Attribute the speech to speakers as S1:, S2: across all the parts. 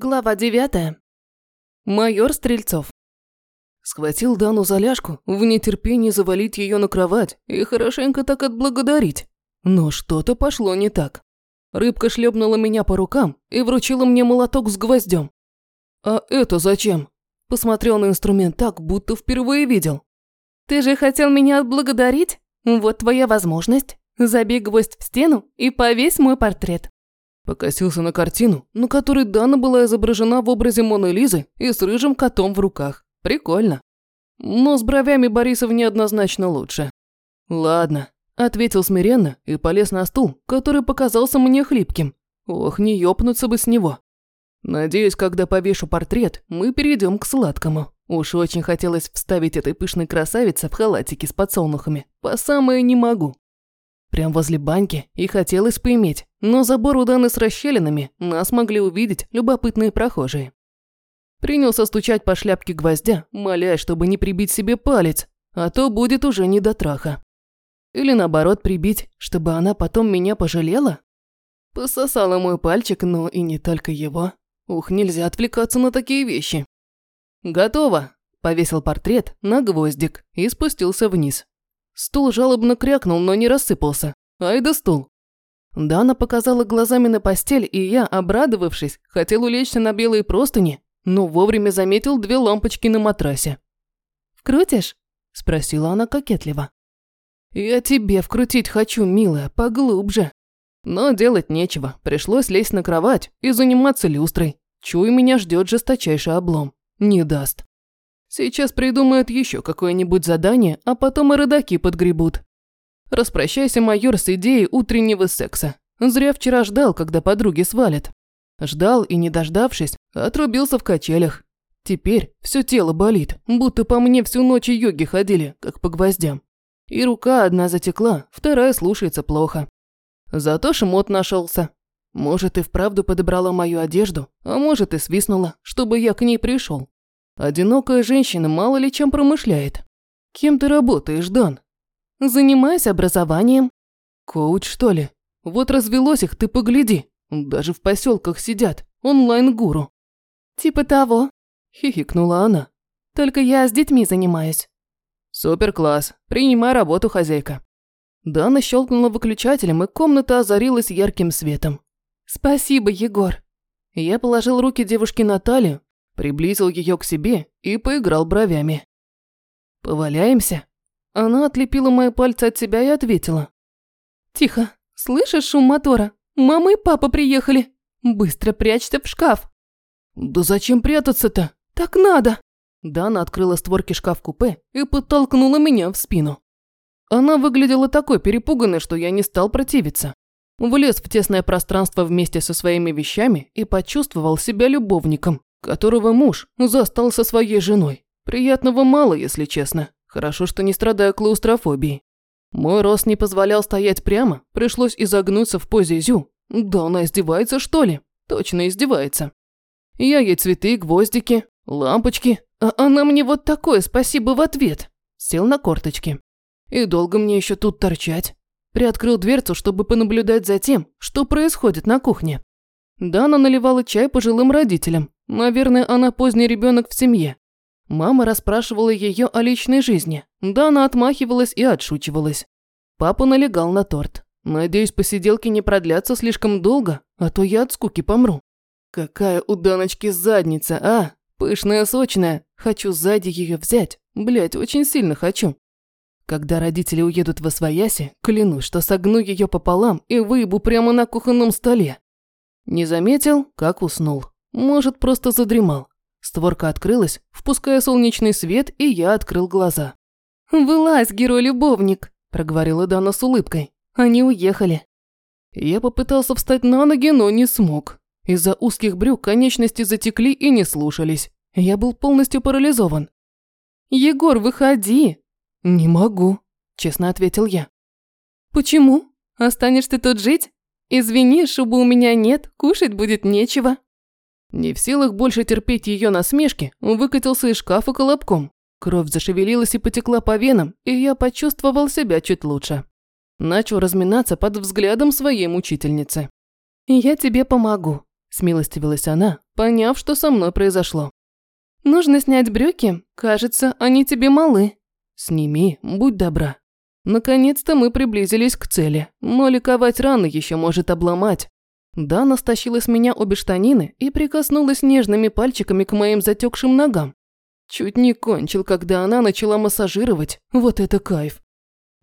S1: Глава девятая. Майор Стрельцов. Схватил Дану за ляжку, в нетерпении завалить ее на кровать и хорошенько так отблагодарить. Но что-то пошло не так. Рыбка шлепнула меня по рукам и вручила мне молоток с гвоздем. «А это зачем?» Посмотрел на инструмент так, будто впервые видел. «Ты же хотел меня отблагодарить? Вот твоя возможность. Забей гвоздь в стену и повесь мой портрет». Покосился на картину, на которой Дана была изображена в образе Моны Лизы и с рыжим котом в руках. Прикольно. Но с бровями Борисов неоднозначно лучше. «Ладно», – ответил смиренно и полез на стул, который показался мне хлипким. Ох, не ёпнуться бы с него. Надеюсь, когда повешу портрет, мы перейдем к сладкому. Уж очень хотелось вставить этой пышной красавице в халатике с подсолнухами. По самое не могу. Прям возле баньки и хотелось поиметь, но забор у Даны с расщелинами нас могли увидеть любопытные прохожие. Принялся стучать по шляпке гвоздя, молясь, чтобы не прибить себе палец, а то будет уже не до траха. Или наоборот прибить, чтобы она потом меня пожалела? Пососала мой пальчик, но и не только его. Ух, нельзя отвлекаться на такие вещи. «Готово!» – повесил портрет на гвоздик и спустился вниз. Стул жалобно крякнул, но не рассыпался. Ай да стул. Дана показала глазами на постель, и я, обрадовавшись, хотел улечься на белые простыни, но вовремя заметил две лампочки на матрасе. «Вкрутишь?» – спросила она кокетливо. «Я тебе вкрутить хочу, милая, поглубже». Но делать нечего, пришлось лезть на кровать и заниматься люстрой. Чую, меня ждет жесточайший облом. Не даст. Сейчас придумают еще какое-нибудь задание, а потом и родаки подгребут. Распрощайся, майор, с идеей утреннего секса. Зря вчера ждал, когда подруги свалят. Ждал и, не дождавшись, отрубился в качелях. Теперь все тело болит, будто по мне всю ночь йоги ходили, как по гвоздям. И рука одна затекла, вторая слушается плохо. Зато шмот нашелся. Может, и вправду подобрала мою одежду, а может, и свистнула, чтобы я к ней пришел. Одинокая женщина мало ли чем промышляет. Кем ты работаешь, Дан? Занимаюсь образованием. Коуч, что ли? Вот развелось их, ты погляди. Даже в поселках сидят. Онлайн-гуру. Типа того. Хихикнула она. Только я с детьми занимаюсь. Супер класс. Принимай работу, хозяйка. Дана щелкнула выключателем, и комната озарилась ярким светом. Спасибо, Егор. Я положил руки девушке на приблизил ее к себе и поиграл бровями. «Поваляемся?» Она отлепила мои пальцы от себя и ответила. «Тихо, слышишь шум мотора? Мама и папа приехали. Быстро прячься в шкаф». «Да зачем прятаться-то? Так надо!» Дана открыла створки шкаф-купе и подтолкнула меня в спину. Она выглядела такой перепуганной, что я не стал противиться. Влез в тесное пространство вместе со своими вещами и почувствовал себя любовником которого муж застал со своей женой. Приятного мало, если честно. Хорошо, что не страдаю клаустрофобией. Мой рост не позволял стоять прямо, пришлось изогнуться в позе зю. Да она издевается, что ли? Точно издевается. Я ей цветы, гвоздики, лампочки, а она мне вот такое спасибо в ответ. Сел на корточки. И долго мне еще тут торчать? Приоткрыл дверцу, чтобы понаблюдать за тем, что происходит на кухне. Дана наливала чай пожилым родителям, Наверное, она поздний ребенок в семье. Мама расспрашивала ее о личной жизни. Да, она отмахивалась и отшучивалась. Папа налегал на торт. Надеюсь, посиделки не продлятся слишком долго, а то я от скуки помру. Какая у Даночки задница, а? Пышная, сочная. Хочу сзади ее взять. Блять, очень сильно хочу. Когда родители уедут в Освояси, клянусь, что согну ее пополам и выебу прямо на кухонном столе. Не заметил, как уснул. Может, просто задремал. Створка открылась, впуская солнечный свет, и я открыл глаза. «Вылазь, герой-любовник!» – проговорила Дана с улыбкой. «Они уехали». Я попытался встать на ноги, но не смог. Из-за узких брюк конечности затекли и не слушались. Я был полностью парализован. «Егор, выходи!» «Не могу», – честно ответил я. «Почему? Останешься тут жить? Извини, шубы у меня нет, кушать будет нечего». Не в силах больше терпеть ее насмешки, он выкатился из шкафа колобком. Кровь зашевелилась и потекла по венам, и я почувствовал себя чуть лучше. Начал разминаться под взглядом своей мучительницы. «Я тебе помогу», – смилостивилась она, поняв, что со мной произошло. «Нужно снять брюки. Кажется, они тебе малы». «Сними, будь добра». Наконец-то мы приблизились к цели, но ликовать рано еще может обломать. Дана стащила с меня обе штанины и прикоснулась нежными пальчиками к моим затекшим ногам. Чуть не кончил, когда она начала массажировать. Вот это кайф.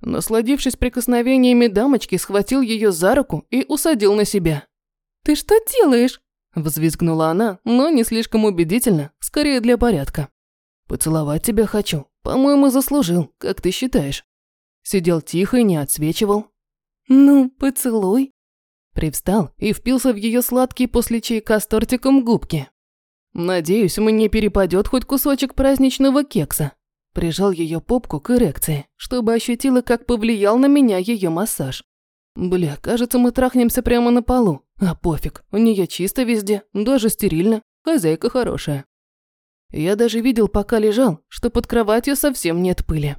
S1: Насладившись прикосновениями дамочки, схватил ее за руку и усадил на себя. «Ты что делаешь?» – взвизгнула она, но не слишком убедительно, скорее для порядка. «Поцеловать тебя хочу. По-моему, заслужил, как ты считаешь?» Сидел тихо и не отсвечивал. «Ну, поцелуй». Привстал и впился в ее сладкие после чайка с тортиком губки. «Надеюсь, мне перепадет хоть кусочек праздничного кекса». Прижал ее попку к эрекции, чтобы ощутила, как повлиял на меня ее массаж. Бля, кажется, мы трахнемся прямо на полу. А пофиг, у нее чисто везде, даже стерильно. Хозяйка хорошая. Я даже видел, пока лежал, что под кроватью совсем нет пыли.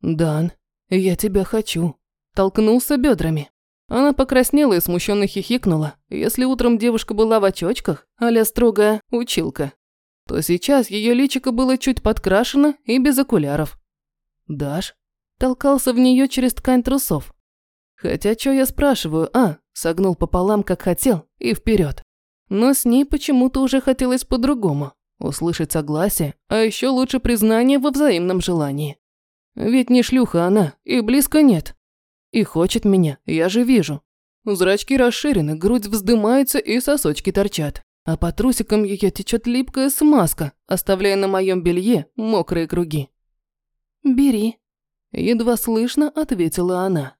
S1: «Дан, я тебя хочу». Толкнулся бедрами. Она покраснела и смущенно хихикнула. Если утром девушка была в очочках, а строгая училка, то сейчас ее личико было чуть подкрашено и без окуляров. «Даш?» Толкался в нее через ткань трусов. Хотя что я спрашиваю, а? Согнул пополам, как хотел, и вперед. Но с ней почему-то уже хотелось по-другому. Услышать согласие, а еще лучше признание во взаимном желании. Ведь не шлюха она, и близко нет. И хочет меня, я же вижу. Зрачки расширены, грудь вздымается и сосочки торчат. А по трусикам ее течет липкая смазка, оставляя на моем белье мокрые круги. «Бери», – едва слышно ответила она.